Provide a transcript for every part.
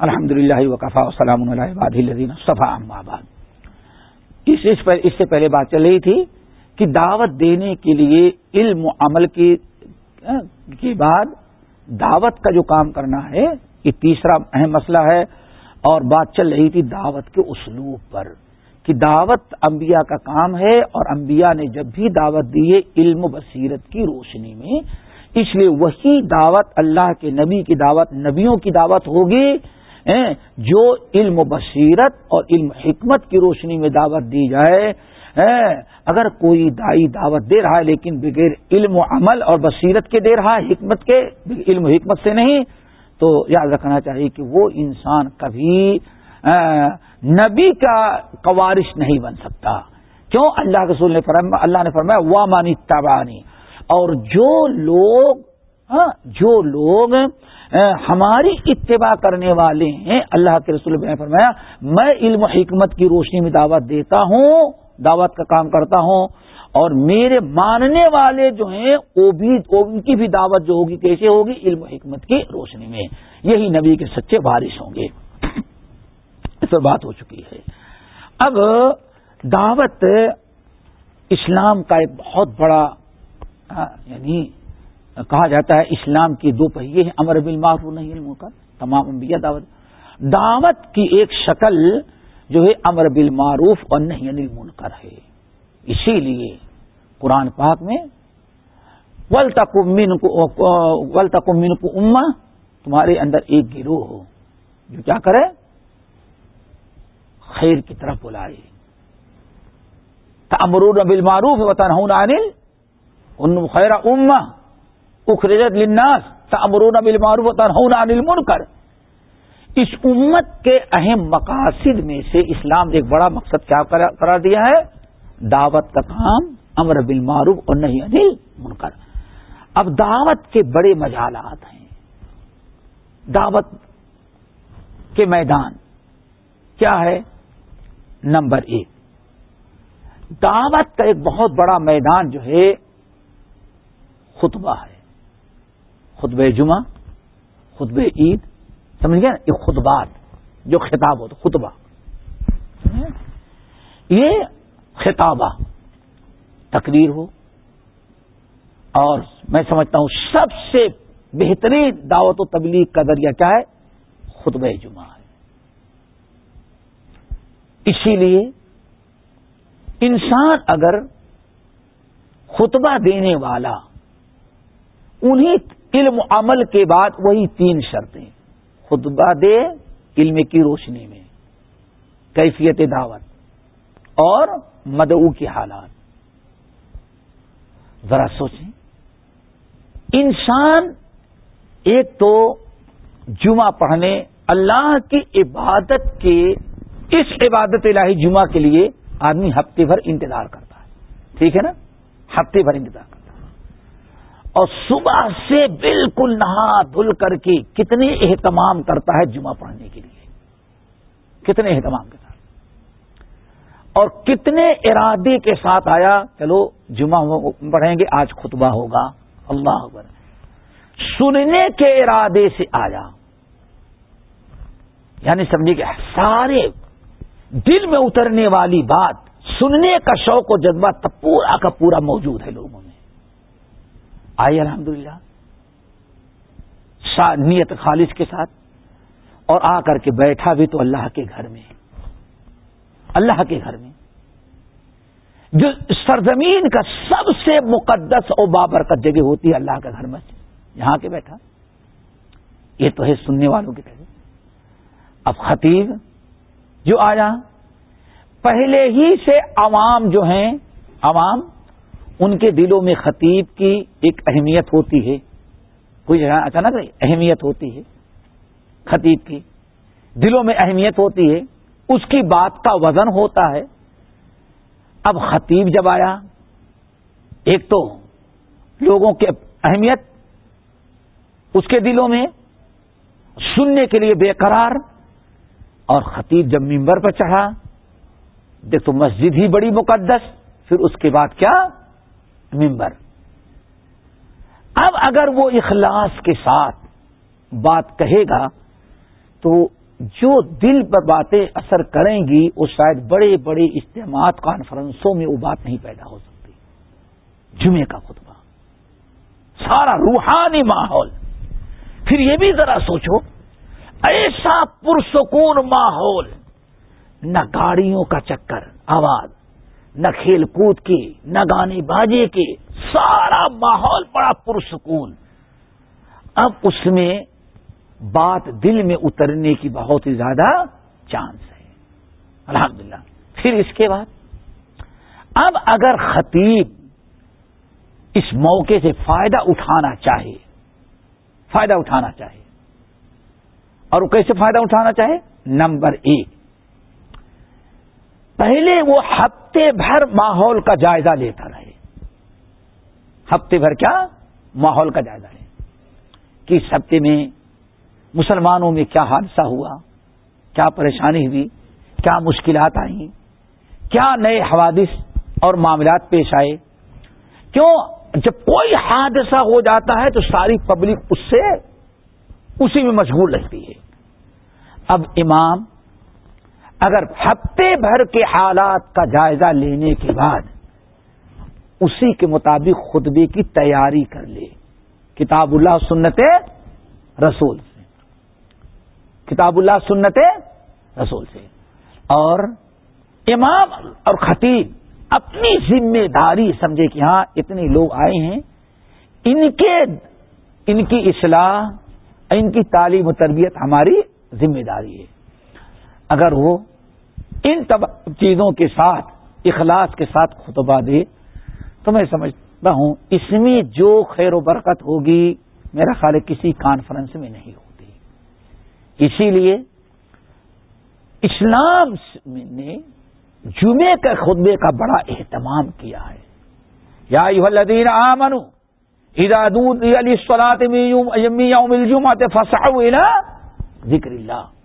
الحمد للہ وقفا وسلام الدین صفا آباد اس سے پہلے بات چل رہی تھی کہ دعوت دینے کے لیے علم و عمل کے بعد دعوت کا جو کام کرنا ہے، یہ تیسرا اہم مسئلہ ہے۔ اور بات چل رہی تھی دعوت کے اسلوب پر کہ دعوت انبیاء کا کام ہے اور انبیاء نے جب بھی دعوت دی ہے علم و بصیرت کی روشنی میں۔ اس لیے وہی دعوت اللہ کے نبی کی دعوت، نبیوں کی دعوت ہوگی۔ جو علم و بصیرت اور علم حکمت کی روشنی میں دعوت دی جائے اگر کوئی دائی دعوت دے رہا ہے لیکن بغیر علم و عمل اور بصیرت کے دے رہا ہے، حکمت کے علم و حکمت سے نہیں، تو یاد رکھنا چاہیے کہ وہ انسان کبھی نبی کا قوارش نہیں بن سکتا۔ کیوں؟ اللہ کے رسول نے فرمایا اللہ نے فرمایا وا مانی تبانی اور جو لوگ ہاں، جو لوگ ہماری اتباع کرنے والے ہیں اللہ کے رسول نے فرمایا میں علم و حکمت کی روشنی میں دعوت دیتا ہوں دعوت کا کام کرتا ہوں اور میرے ماننے والے جو ہیں وہ بھی ان کی بھی دعوت جو ہوگی کیسے ہوگی؟ علم و حکمت کی روشنی میں۔ یہی نبی کے سچے بارش ہوں گے۔ اس پر بات ہو چکی ہے۔ اب دعوت اسلام کا ایک بہت بڑا یعنی کہا جاتا ہے اسلام کی دو پہیے ہیں، امر بل معروف نہیں علم کا تمام انبیاء دعوت۔ دعوت کی ایک شکل جو ہے امر بل معروف اور نہیں انل منکر ہے۔ اسی لیے قرآن پاک میں ول تکمین ول تکمین کو اما تمہارے اندر ایک گروہ ہو، جو کیا کرے؟ خیر کی طرف بلائے۔ امرون بل معروف وطن ہوں انل ان خیر اما اخرجت لناس امرون بل معروف وطن ہوں انل منکر اس امت کے اہم مقاصد میں سے اسلام نے ایک بڑا مقصد کیا قرار دیا ہے؟ دعوت کا کام، امر بالمعروف اور نہیں انل منکر اب دعوت کے بڑے مجالات ہیں۔ دعوت کے میدان۔ کیا ہے؟ نمبر ایک۔ دعوت کا ایک بہت بڑا میدان جو ہے، خطبہ ہے۔ خطب جمعہ خطب عید، سمجھ گیا نا یہ خطبات جو خطاب ہوتا، خطبہ۔ یہ خطابہ تقریر ہو اور میں سمجھتا ہوں سب سے بہترین دعوت و تبلیغ کا ذریعہ کیا ہے؟ خطبہ جمعہ ہے۔ اسی لیے انسان اگر خطبہ دینے والا انہیں علم عمل کے بعد وہی تین شرطیں خطبہ دے علم کی روشنی میں، کیفیت دعوت اور مدعو کے حالات۔ ذرا سوچیں۔ انسان ایک تو جمعہ پڑھنے، اللہ کی عبادت کے، اس عبادت الہی جمعہ کے لیے آدمی ہفتے بھر انتظار کرتا ہے۔ ٹھیک ہے نا؟ ہفتے بھر انتظار کرتا ہے۔ اور صبح سے بالکل نہا دھل کر کے کتنے اہتمام کرتا ہے جمعہ پڑھنے کے لیے؟ کتنے اہتمام کے ساتھ اور کتنے ارادے کے ساتھ آیا، چلو جمعہ پڑھیں گے، آج خطبہ ہوگا۔ اللہ اکبر۔ سننے کے ارادے سے آیا۔ یعنی سمجھے کہ سارے دل میں اترنے والی بات، سننے کا شوق و جذبہ تب پورا کا پورا موجود ہے لوگوں آئی الحمد للہ نیت خالص کے ساتھ اور آ کر کے بیٹھا بھی تو اللہ کے گھر میں۔ اللہ کے گھر میں۔ جو سرزمین کا سب سے مقدس اور بابرکت جگہ ہوتی ہے اللہ کا گھر میں یہاں کے بیٹھا۔ یہ تو ہے سننے والوں کی طرح اب خطیب جو آیا، پہلے ہی سے عوام جو ہیں، عوام ان کے دلوں میں خطیب کی ایک اہمیت ہوتی ہے۔ کوئی جگہ اچانک اہمیت ہوتی ہے خطیب کی۔ دلوں میں اہمیت ہوتی ہے، اس کی بات کا وزن ہوتا ہے۔ اب خطیب جب آیا، ایک تو لوگوں کی اہمیت، اس کے دلوں میں سننے کے لیے بے قرار اور خطیب جب ممبر پر چڑھا دیکھ تو مسجد ہی بڑی مقدس، پھر اس کے بعد کیا؟ ممبر۔ اب اگر وہ اخلاص کے ساتھ بات کہے گا، تو جو دل پر باتیں اثر کریں گی، وہ شاید بڑے بڑے اجتماعات، کانفرنسوں میں وہ بات نہیں پیدا ہو سکتی۔ جمعے کا خطبہ۔ سارا روحانی ماحول۔ پھر یہ بھی ذرا سوچو، ایسا پرسکون ماحول، نہ گاڑیوں کا چکر، آواز۔ نہ کھیل کود کی، نہ گانے باجے کی، سارا ماحول بڑا پرسکون۔ اب اس میں بات دل میں اترنے کی بہت ہی زیادہ چانس ہے۔ الحمدللہ۔ پھر اس کے بعد؟ اب اگر خطیب اس موقع سے فائدہ اٹھانا چاہے، فائدہ اٹھانا چاہے، اور وہ کیسے فائدہ اٹھانا چاہے؟ نمبر ایک۔ پہلے وہ ہفتے بھر ماحول کا جائزہ لیتا رہے۔ ہفتے بھر کیا؟ ماحول کا جائزہ لے۔ کہ اس ہفتے میں مسلمانوں میں کیا حادثہ ہوا؟ کیا پریشانی ہوئی؟ کیا مشکلات آئیں؟ کیا نئے حوادث اور معاملات پیش آئے؟ کیوں؟ جب کوئی حادثہ ہو جاتا ہے تو ساری پبلک اس سے، اسی میں مشغول رہتی ہے۔ اب امام اگر ہفتے بھر کے حالات کا جائزہ لینے کے بعد اسی کے مطابق خطبے کی تیاری کر لے۔ کتاب اللہ سنت رسول سے۔ کتاب اللہ سنت رسول سے۔ اور امام اور خطیب اپنی ذمہ داری سمجھے کہ ہاں اتنے لوگ آئے ہیں۔ ان کے، ان کی اصلاح، ان کی تعلیم و تربیت ہماری ذمہ داری ہے۔ اگر وہ ان چیزوں کے ساتھ، اخلاص کے ساتھ خطبہ دے، تو میں سمجھتا ہوں، اس میں جو خیر و برکت ہوگی، میرا خیال کسی کانفرنس میں نہیں ہوتی۔ اسی لیے، اسلام نے جمعے کے خطبے کا بڑا اہتمام کیا ہے۔ یا الدین آمن علی سلاد ذکر اللہ۔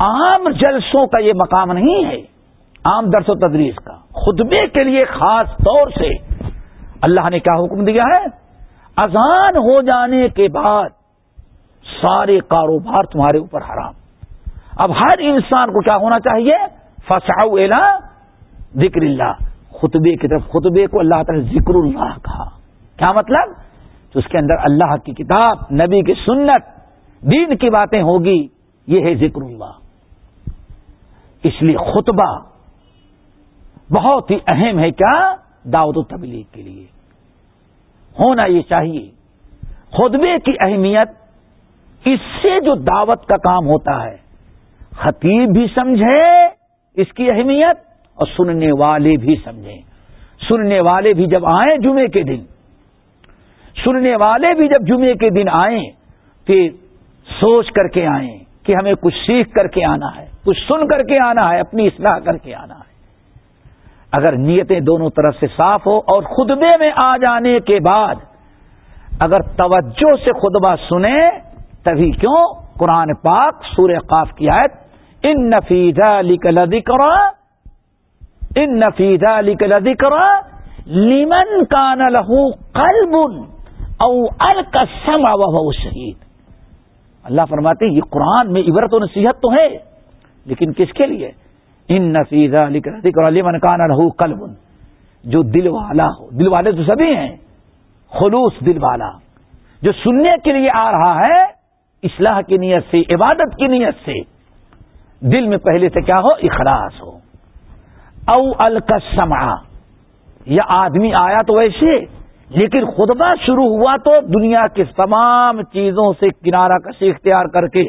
عام جلسوں کا یہ مقام نہیں ہے عام درس و تدریس کا خطبے کے لیے خاص طور سے اللہ نے کیا حکم دیا ہے؟ اذان ہو جانے کے بعد سارے کاروبار تمہارے اوپر حرام۔ اب ہر انسان کو کیا ہونا چاہیے؟ فساؤ الا ذکر اللہ۔ خطبے کی طرف خطبے کو اللہ تعالی ذکر اللہ کہا۔ کیا مطلب؟ تو اس کے اندر اللہ کی کتاب، نبی کی سنت، دین کی باتیں ہوگی، یہ ہے ذکر اللہ۔ اس لیے خطبہ بہت ہی اہم ہے کیا دعوت و تبلیغ کے لیے۔ ہونا یہ چاہیے۔ خطبے کی اہمیت اس سے جو دعوت کا کام ہوتا ہے، خطیب بھی سمجھے اس کی اہمیت اور سننے والے بھی سمجھیں۔ سننے والے بھی جب آئیں جمعے کے دن، سننے والے بھی جب جمعے کے دن آئیں کہ سوچ کر کے آئیں کہ ہمیں کچھ سیکھ کر کے آنا ہے۔ کچھ سن کر کے آنا ہے، اپنی اصلاح کر کے آنا ہے۔ اگر نیتیں دونوں طرف سے صاف ہو اور خطبے میں آ جانے کے بعد اگر توجہ سے خطبہ سنیں، تبھی کیوں؟ قرآن پاک سورہ قاف کی آیت، ان نفیزہ لکل ذکر ان نفیزہ لکل ذکر لیمن کان لہو قلب او الکسم و شہید اللہ فرماتے ہیں، یہ قرآن میں عبرت و نصیحت تو ہے۔ لیکن کس کے لیے؟ ان نفیزہ لکل ذکر لیمن کان لہو قلب۔ جو دل والا ہو، دل والے تو سبھی ہیں۔ خلوص دل والا۔ جو سننے کے لیے آ رہا ہے، اصلاح کی نیت سے، عبادت کی نیت سے۔ دل میں پہلے سے کیا ہو؟ اخلاص ہو۔ او الکسما یا آدمی آیا تو ویسے لیکن خطبہ شروع ہوا تو دنیا کی تمام چیزوں سے کنارہ کشی اختیار کر کے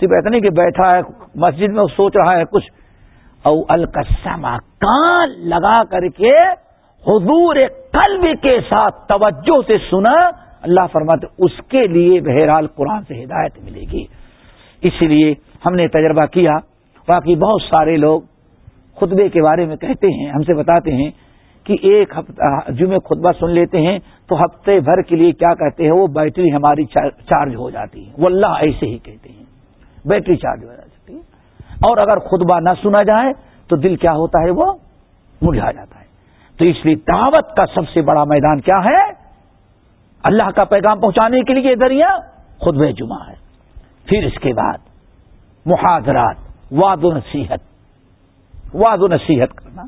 صرف اتنے کہ بیٹھا ہے، مسجد میں سوچ رہا ہے، کچھ۔ او الکسما کان لگا کر کے حضور قلب کے ساتھ توجہ سے سنا۔ اللہ فرماتے اس کے لیے بہرحال قرآن سے ہدایت ملے گی۔ اسی لیے ہم نے تجربہ کیا۔ باقی بہت سارے لوگ خطبے کے بارے میں کہتے ہیں، ہم سے بتاتے ہیں کہ ایک ہفتہ جمعے خطبہ سن لیتے ہیں تو ہفتے بھر کے لیے کیا کہتے ہیں، وہ بیٹری ہماری چارج ہو جاتی ہے۔ وہ اللہ ایسے ہی کہتے ہیں۔ بیٹری چارج ہو جاتی ہے۔ اور اگر خطبہ نہ سنا جائے تو دل کیا ہوتا ہے وہ؟ مرجھا جاتا ہے۔ تو اس لیے دعوت کا سب سے بڑا میدان کیا ہے؟ اللہ کا پیغام پہنچانے کے لیے دریا خطبہ جمعہ ہے۔ پھر اس کے بعد محاذرات واد و نصیحت۔ واد و نصیحت کرنا۔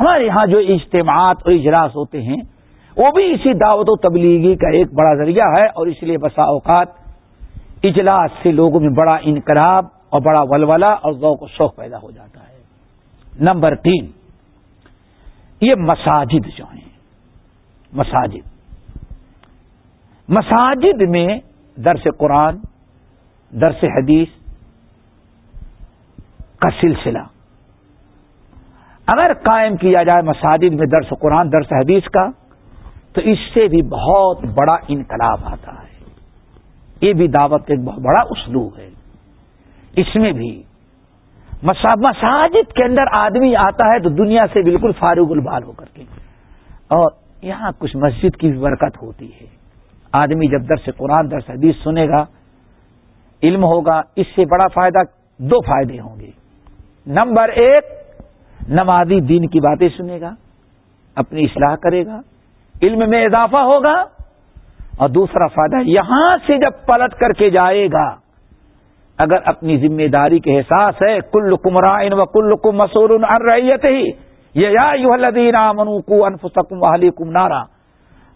ہمارے یہاں جو اجتماعات اور اجلاس ہوتے ہیں، وہ بھی اسی دعوت و تبلیغی کا ایک بڑا ذریعہ ہے اور اس لیے بسا اوقات اجلاس سے لوگوں میں بڑا انقلاب اور بڑا ولولہ اور ذوق و شوق پیدا ہو جاتا ہے۔ نمبر تین، یہ مساجد جو ہیں، مساجد۔ مساجد میں درس قرآن، درس حدیث کا سلسلہ۔ اگر قائم کیا جائے مساجد میں درس قرآن، درس حدیث کا، تو اس سے بھی بہت بڑا انقلاب آتا ہے۔ یہ بھی دعوت کا ایک بہت بڑا اسلوب ہے۔ اس میں بھی مساجد کے اندر آدمی آتا ہے تو دنیا سے بالکل فاروق البال ہو کر کے۔ اور یہاں کچھ مسجد کی برکت ہوتی ہے۔ آدمی جب درس قرآن، درس حدیث سنے گا، علم ہوگا، اس سے بڑا فائدہ دو فائدے ہوں گے۔ نمبر ایک، نمازی دین کی باتیں سنے گا، اپنی اصلاح کرے گا، علم میں اضافہ ہوگا۔ اور دوسرا فائدہ یہاں سے جب پلٹ کر کے جائے گا، اگر اپنی ذمہ داری کے احساس ہے کل کمرائن و کل کم مسور ان ریت ہی یہ انفسکم کم نارا،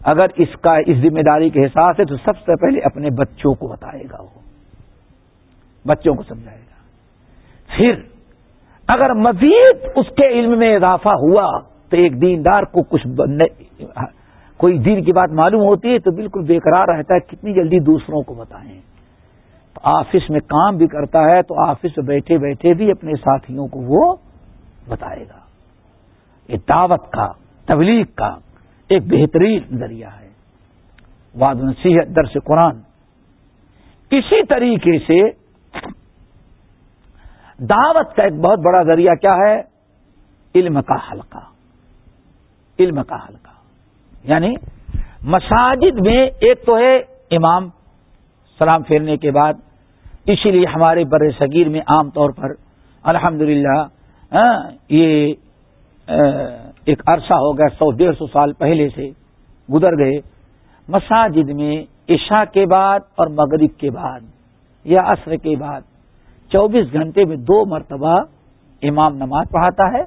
اگر اس کا اس ذمہ داری کے احساس ہے، تو سب سے پہلے اپنے بچوں کو بتائے گا وہ، بچوں کو سمجھائے گا۔ پھر اگر مزید اس کے علم میں اضافہ ہوا، تو ایک دیندار کو کچھ کوئی دین کی بات معلوم ہوتی ہے تو بالکل بےقرار رہتا ہے، کتنی جلدی دوسروں کو بتائیں۔ تو آفس میں کام بھی کرتا ہے تو آفس میں بیٹھے بیٹھے بھی اپنے ساتھیوں کو وہ بتائے گا۔ یہ دعوت کا، تبلیغ کا ایک بہترین ذریعہ ہے۔ واد نصیحت درس قرآن۔ اسی طریقے سے دعوت کا ایک بہت بڑا ذریعہ کیا ہے؟ علم کا حلقہ۔ علم کا حلقہ۔ یعنی مساجد میں ایک تو ہے امام سلام پھیرنے کے بعد، اسی لیے ہمارے بر صغیر میں عام طور پر الحمد یہ ایک عرصہ ہو گیا، سو، ڈیڑھ سو سال پہلے سے گزر گئے۔ مساجد میں عشاء کے بعد اور مغرب کے بعد یا عصر کے بعد چوبیس گھنٹے میں دو مرتبہ امام نماز پڑھاتا ہے۔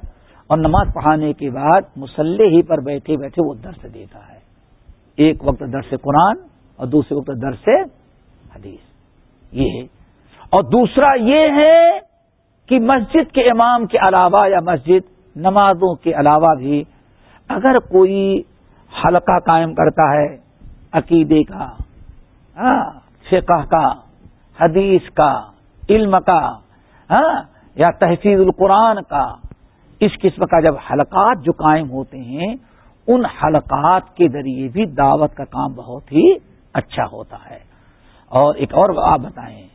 اور نماز پڑھانے کے بعد مسلح ہی پر بیٹھے بیٹھے وہ درس دیتا ہے۔ ایک وقت درس قرآن اور دوسرے وقت درس حدیث۔ یہ ہے۔ اور دوسرا یہ ہے کہ مسجد کے امام کے علاوہ یا مسجد نمازوں کے علاوہ بھی اگر کوئی حلقہ قائم کرتا ہے عقیدے کا ہاں، فقہ کا، حدیث کا، علم کا ہاں، یا تحفیظ القرآن کا اس قسم کا جب حلقات جو قائم ہوتے ہیں، ان حلقات کے ذریعے بھی دعوت کا کام بہت ہی اچھا ہوتا ہے۔ اور ایک اور آپ بتائیں،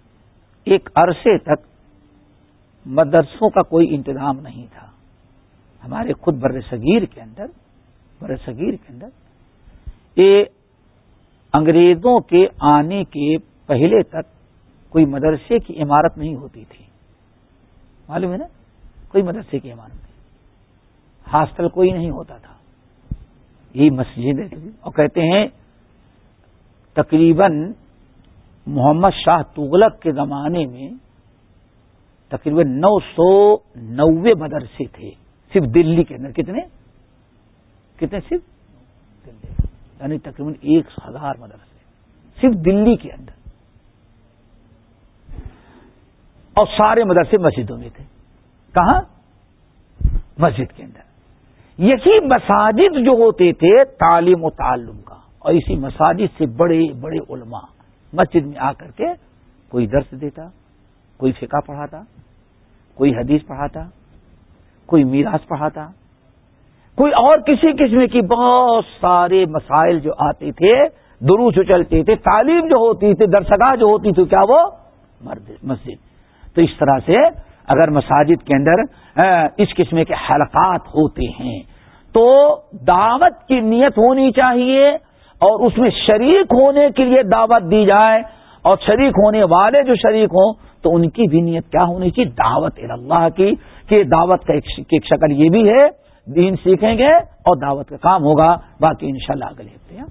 ایک عرصے تک مدرسوں کا کوئی انتظام نہیں تھا۔ ہمارے خود بر صغیر کے اندر، بر صغیر کے اندر، یہ انگریزوں کے آنے کے پہلے تک کوئی مدرسے کی عمارت نہیں ہوتی تھی۔ معلوم ہے نا؟ کوئی مدرسے کی عمارت نہیں۔ ہاسٹل کوئی نہیں ہوتا تھا۔ یہ مسجد اور کہتے ہیں تقریباً محمد شاہ تغلق کے زمانے میں تقریباً نو سو نوے مدرسے تھے۔ صرف دلی کے اندر۔ کتنے؟ کتنے صرف؟ دلی۔ یعنی تقریباً ایک ہزار مدرسے۔ صرف دلی کے اندر۔ اور سارے مدرسے مسجدوں میں تھے۔ کہاں؟ مسجد کے اندر۔ یہی مساجد جو ہوتے تھے تعلیم و تعلم کا۔ اور اسی مساجد سے بڑے بڑے علماء مسجد میں آ کر کے کوئی درس دیتا، کوئی فقہ پڑھاتا، کوئی حدیث پڑھاتا، کوئی میراث پڑھاتا، کوئی اور کسی قسم کی بہت سارے مسائل جو آتے تھے درو جو چلتے تھے، تعلیم جو ہوتی تھی، درسگاہ جو ہوتی تھی، کیا وہ؟ مسجد۔ تو اس طرح سے اگر مساجد کے اندر اس قسم کے حلقات ہوتے ہیں، تو دعوت کی نیت ہونی چاہیے اور اس میں شریک ہونے کے لیے دعوت دی جائے اور شریک ہونے والے جو شریک ہوں، تو ان کی بھی نیت کیا ہونی چاہیے؟ دعوت اللہ کی، کہ دعوت کا ایک شکل یہ بھی ہے، دین سیکھیں گے اور دعوت کا کام ہوگا، باقی انشاءاللہ شاء اللہ